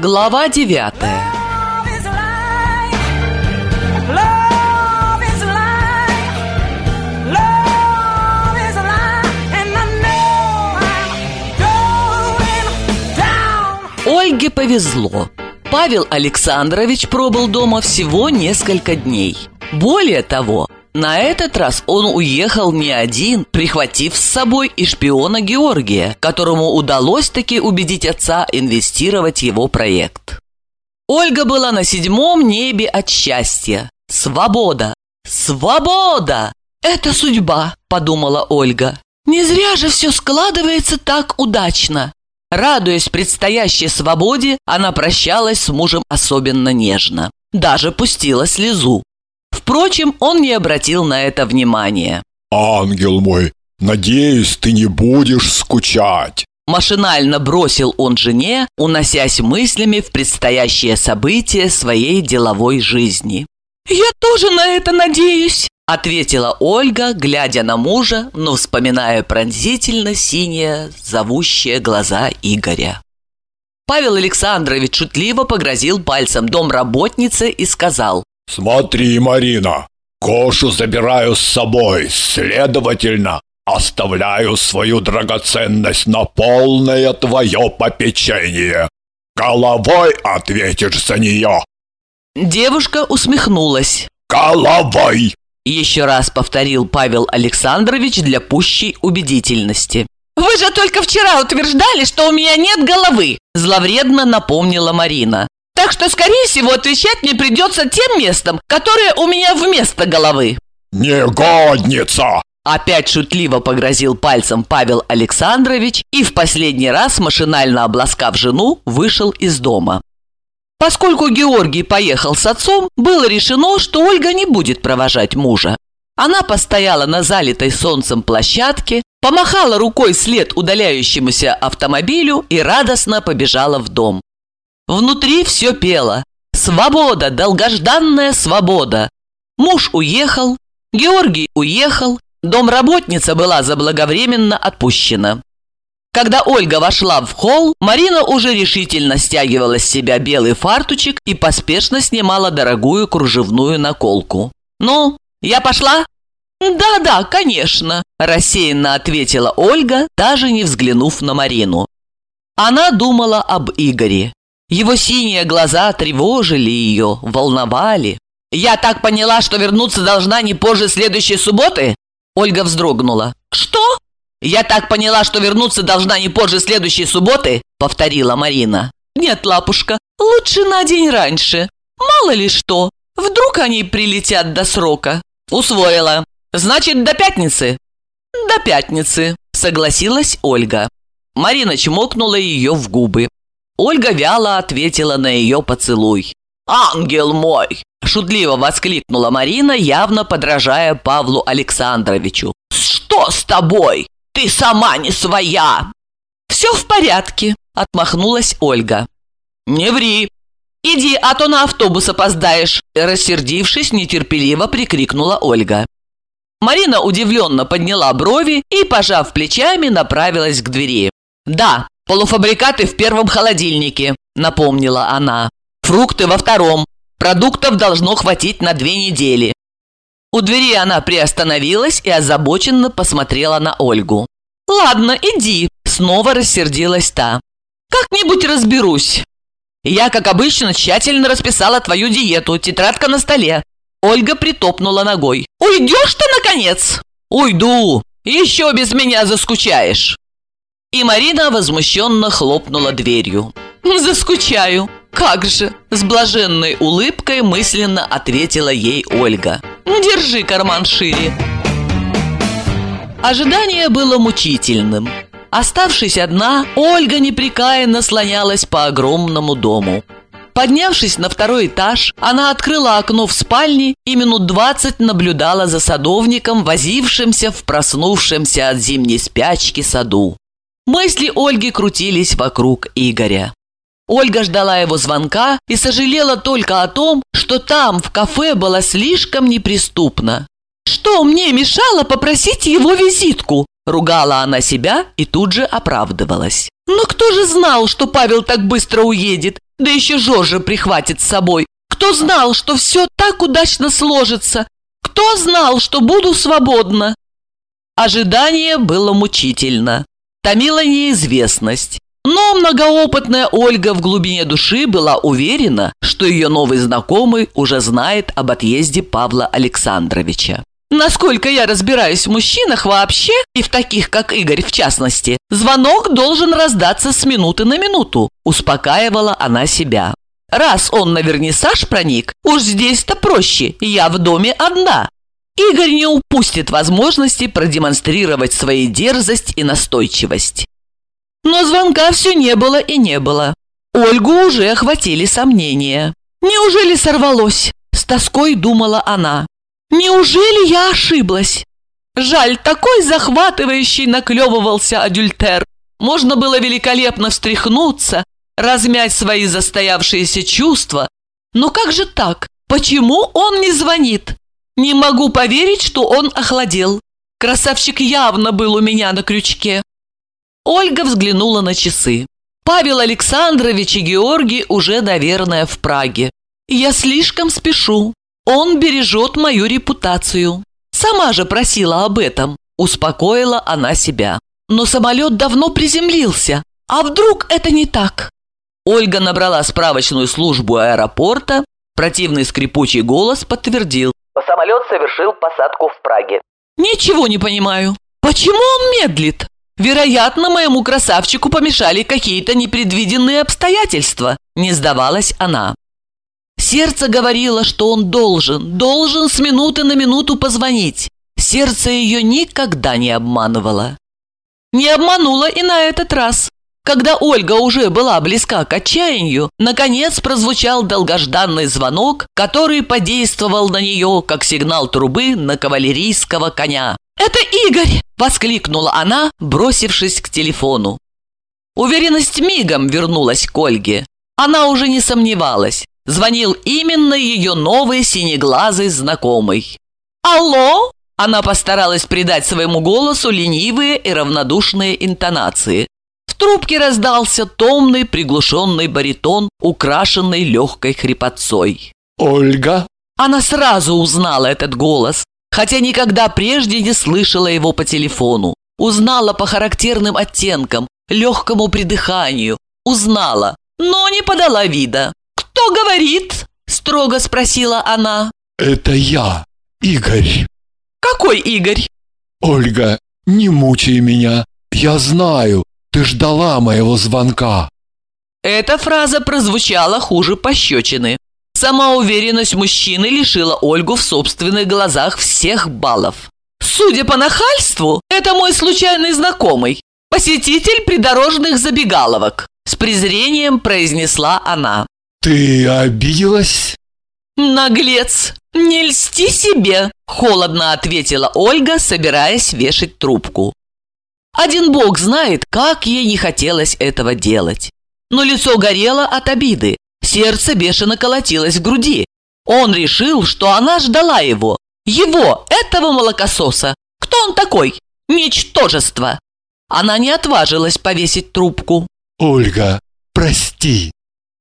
Глава девятая. Ольге повезло. Павел Александрович пробыл дома всего несколько дней. Более того, на этот раз он уехал не один, прихватив с собой и шпиона Георгия, которому удалось таки убедить отца инвестировать его проект. Ольга была на седьмом небе от счастья. Свобода! Свобода! Это судьба, подумала Ольга. Не зря же все складывается так удачно. Радуясь предстоящей свободе, она прощалась с мужем особенно нежно. Даже пустила слезу. Впрочем, он не обратил на это внимания. Ангел мой, надеюсь, ты не будешь скучать. Машинально бросил он жене, уносясь мыслями в предстоящее событие своей деловой жизни. «Я тоже на это надеюсь», — ответила Ольга, глядя на мужа, но вспоминая пронзительно синие, зовущие глаза Игоря. Павел Александрович шутливо погрозил пальцем домработнице и сказал, Смотри, Марина, Гошу забираю с собой, следовательно, оставляю свою драгоценность на полное твое попечение. Головой ответишь за нее. Девушка усмехнулась. Головой! Еще раз повторил Павел Александрович для пущей убедительности. «Вы же только вчера утверждали, что у меня нет головы!» Зловредно напомнила Марина. «Так что, скорее всего, отвечать мне придется тем местом, которое у меня вместо головы!» Негодница! Опять шутливо погрозил пальцем Павел Александрович и в последний раз, машинально обласкав жену, вышел из дома. Поскольку Георгий поехал с отцом, было решено, что Ольга не будет провожать мужа. Она постояла на залитой солнцем площадке, помахала рукой след удаляющемуся автомобилю и радостно побежала в дом. Внутри все пело. Свобода, долгожданная свобода. Муж уехал, Георгий уехал, домработница была заблаговременно отпущена. Когда Ольга вошла в холл, Марина уже решительно стягивала с себя белый фартучек и поспешно снимала дорогую кружевную наколку. «Ну, я пошла?» «Да-да, конечно», – рассеянно ответила Ольга, даже не взглянув на Марину. Она думала об Игоре. Его синие глаза тревожили ее, волновали. «Я так поняла, что вернуться должна не позже следующей субботы?» Ольга вздрогнула. «Что?» «Я так поняла, что вернуться должна не позже следующей субботы?» Повторила Марина. «Нет, лапушка, лучше на день раньше. Мало ли что, вдруг они прилетят до срока». «Усвоила. Значит, до пятницы?» «До пятницы», согласилась Ольга. Марина чмокнула ее в губы. Ольга вяло ответила на ее поцелуй. «Ангел мой!» – шутливо воскликнула Марина, явно подражая Павлу Александровичу. «Что с тобой? Ты сама не своя!» «Все в порядке», – отмахнулась Ольга. «Не ври!» «Иди, а то на автобус опоздаешь!» Рассердившись, нетерпеливо прикрикнула Ольга. Марина удивленно подняла брови и, пожав плечами, направилась к двери. «Да, полуфабрикаты в первом холодильнике», – напомнила она. «Фрукты во втором. Продуктов должно хватить на две недели». У двери она приостановилась и озабоченно посмотрела на Ольгу. «Ладно, иди», – снова рассердилась та. «Как-нибудь разберусь». «Я, как обычно, тщательно расписала твою диету, тетрадка на столе». Ольга притопнула ногой. «Уйдешь ты, наконец?» «Уйду! Еще без меня заскучаешь!» И Марина возмущенно хлопнула дверью. «Заскучаю! Как же!» С блаженной улыбкой мысленно ответила ей Ольга. «Держи карман шире!» Ожидание было мучительным. Оставшись одна, Ольга непрекаянно слонялась по огромному дому. Поднявшись на второй этаж, она открыла окно в спальне и минут двадцать наблюдала за садовником, возившимся в проснувшемся от зимней спячки саду. Мысли Ольги крутились вокруг Игоря. Ольга ждала его звонка и сожалела только о том, что там, в кафе, было слишком неприступно. Что мне мешало попросить его визитку? Ругала она себя и тут же оправдывалась. Но кто же знал, что Павел так быстро уедет, да еще Жоржа прихватит с собой? Кто знал, что все так удачно сложится? Кто знал, что буду свободна? Ожидание было мучительно. Томила неизвестность. Но многоопытная Ольга в глубине души была уверена, что ее новый знакомый уже знает об отъезде Павла Александровича. Насколько я разбираюсь в мужчинах вообще, и в таких, как Игорь в частности, звонок должен раздаться с минуты на минуту, успокаивала она себя. Раз он на вернисаж проник, уж здесь-то проще, я в доме одна. Игорь не упустит возможности продемонстрировать свою дерзость и настойчивость. Но звонка все не было и не было. Ольгу уже охватили сомнения. Неужели сорвалось? С тоской думала она. Неужели я ошиблась? Жаль, такой захватывающий наклевывался адюльтер. Можно было великолепно встряхнуться, размять свои застоявшиеся чувства. Но как же так? Почему он не звонит? Не могу поверить, что он охладел. Красавчик явно был у меня на крючке. Ольга взглянула на часы. Павел Александрович и Георгий уже, наверное, в Праге. Я слишком спешу. Он бережет мою репутацию. Сама же просила об этом. Успокоила она себя. Но самолет давно приземлился. А вдруг это не так? Ольга набрала справочную службу аэропорта. Противный скрипучий голос подтвердил. Самолет совершил посадку в Праге. Ничего не понимаю. Почему он медлит? Вероятно, моему красавчику помешали какие-то непредвиденные обстоятельства. Не сдавалась она. Сердце говорило, что он должен, должен с минуты на минуту позвонить. Сердце ее никогда не обманывало. Не обмануло и на этот раз. Когда Ольга уже была близка к отчаянию, наконец прозвучал долгожданный звонок, который подействовал на нее, как сигнал трубы на кавалерийского коня. «Это Игорь!» – воскликнула она, бросившись к телефону. Уверенность мигом вернулась к Ольге. Она уже не сомневалась звонил именно ее новый синеглазый знакомый. «Алло?» Она постаралась придать своему голосу ленивые и равнодушные интонации. Трубке раздался томный приглушенный баритон, украшенный легкой хрипотцой. Ольга? Она сразу узнала этот голос, хотя никогда прежде не слышала его по телефону. Узнала по характерным оттенкам, легкому придыханию. Узнала, но не подала вида. «Кто говорит?» – строго спросила она. Это я, Игорь. «Какой Игорь?» Ольга, не мучай меня. Я знаю, ты ждала моего звонка. Эта фраза прозвучала хуже пощечины. Сама уверенность мужчины лишила Ольгу в собственных глазах всех баллов. «Судя по нахальству, это мой случайный знакомый, посетитель придорожных забегаловок», с презрением произнесла она. Ты обиделась? «Наглец! Не льсти себе!» – холодно ответила Ольга, собираясь вешать трубку. Один бог знает, как ей не хотелось этого делать. Но лицо горело от обиды, сердце бешено колотилось в груди. Он решил, что она ждала его. Его, этого молокососа. Кто он такой? Ничтожество. Она не отважилась повесить трубку. Ольга, прости.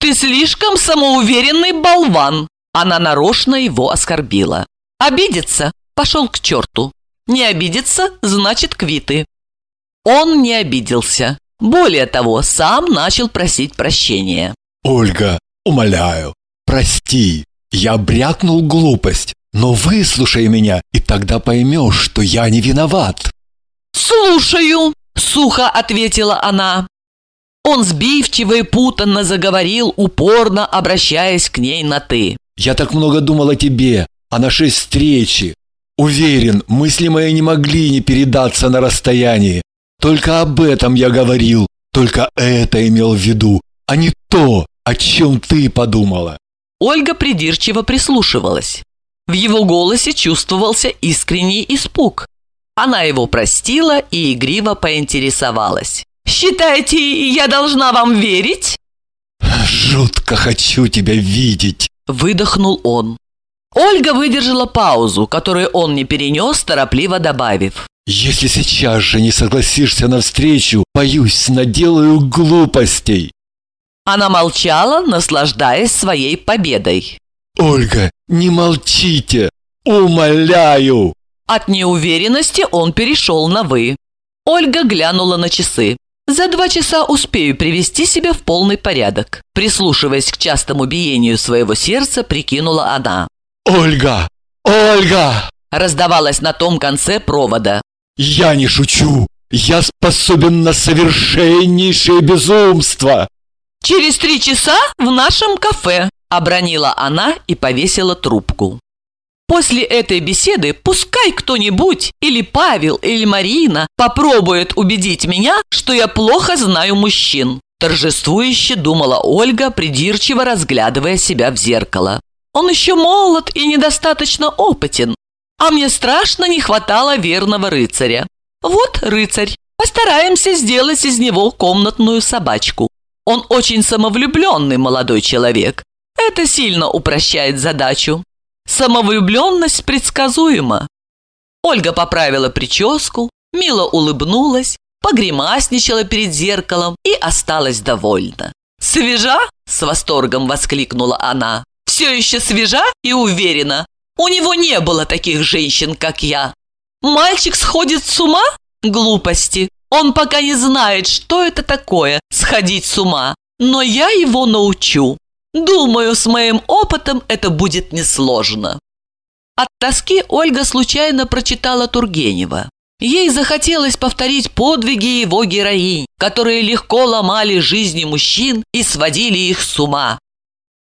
«Ты слишком самоуверенный болван!» Она нарочно его оскорбила. «Обидится? Пошел к черту! Не обидится? Значит, квиты!» Он не обиделся. Более того, сам начал просить прощения. Ольга, умоляю, прости. Я брякнул глупость, но выслушай меня, и тогда поймешь, что я не виноват. «Слушаю!» – сухо ответила она. Он сбивчиво и путанно заговорил, упорно обращаясь к ней на «ты». Я так много думал о тебе, о нашей встрече. Уверен, мысли мои не могли не передаться на расстоянии. Только об этом я говорил, только это имел в виду, а не то, о чем ты подумала. Ольга придирчиво прислушивалась. В его голосе чувствовался искренний испуг. Она его простила и игриво поинтересовалась. «Считаете, я должна вам верить?» Жутко хочу тебя видеть. Выдохнул он. Ольга выдержала паузу, которую он не перенес, торопливо добавив. Если сейчас же не согласишься на встречу, боюсь, наделаю глупостей. Она молчала, наслаждаясь своей победой. Ольга, не молчите! Умоляю! От неуверенности он перешел на «вы». Ольга глянула на часы. За два часа успею привести себя в полный порядок. Прислушиваясь к частому биению своего сердца, прикинула она. Ольга! Ольга! Раздавалась на том конце провода. Я не шучу! Я способен на совершеннейшее безумство! «Через три часа в нашем кафе», – обронила она и повесила трубку. После этой беседы пускай кто-нибудь, или Павел, или Марина, попробует убедить меня, что я плохо знаю мужчин. Торжествующе думала Ольга, придирчиво разглядывая себя в зеркало. Он еще молод и недостаточно опытен, а мне страшно не хватало верного рыцаря. Вот рыцарь, постараемся сделать из него комнатную собачку. Он очень самовлюбленный молодой человек. Это сильно упрощает задачу. Самовлюбленность предсказуема. Ольга поправила прическу, мило улыбнулась, погремасничала перед зеркалом и осталась довольна. «Свежа?» – с восторгом воскликнула она. «Все еще свежа и уверена. У него не было таких женщин, как я. Мальчик сходит с ума? Глупости. Он пока не знает, что это такое – сходить с ума. Но я его научу. Думаю, с моим опытом это будет несложно. От тоски Ольга случайно прочитала Тургенева. Ей захотелось повторить подвиги его героинь, которые легко ломали жизни мужчин и сводили их с ума.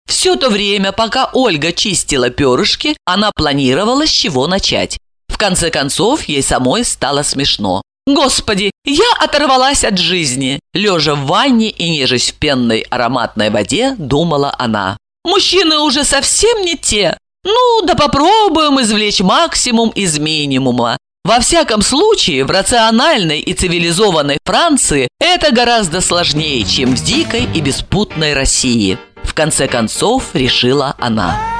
Все то время, пока Ольга чистила перышки, она планировала, с чего начать. В конце концов, ей самой стало смешно. Господи, я оторвалась от жизни. Лежа в ванне и нежесть в пенной ароматной воде, думала она. Мужчины уже совсем не те. Ну, да попробуем извлечь максимум из минимума. Во всяком случае, в рациональной и цивилизованной Франции это гораздо сложнее, чем в дикой и беспутной России. В конце концов, решила она.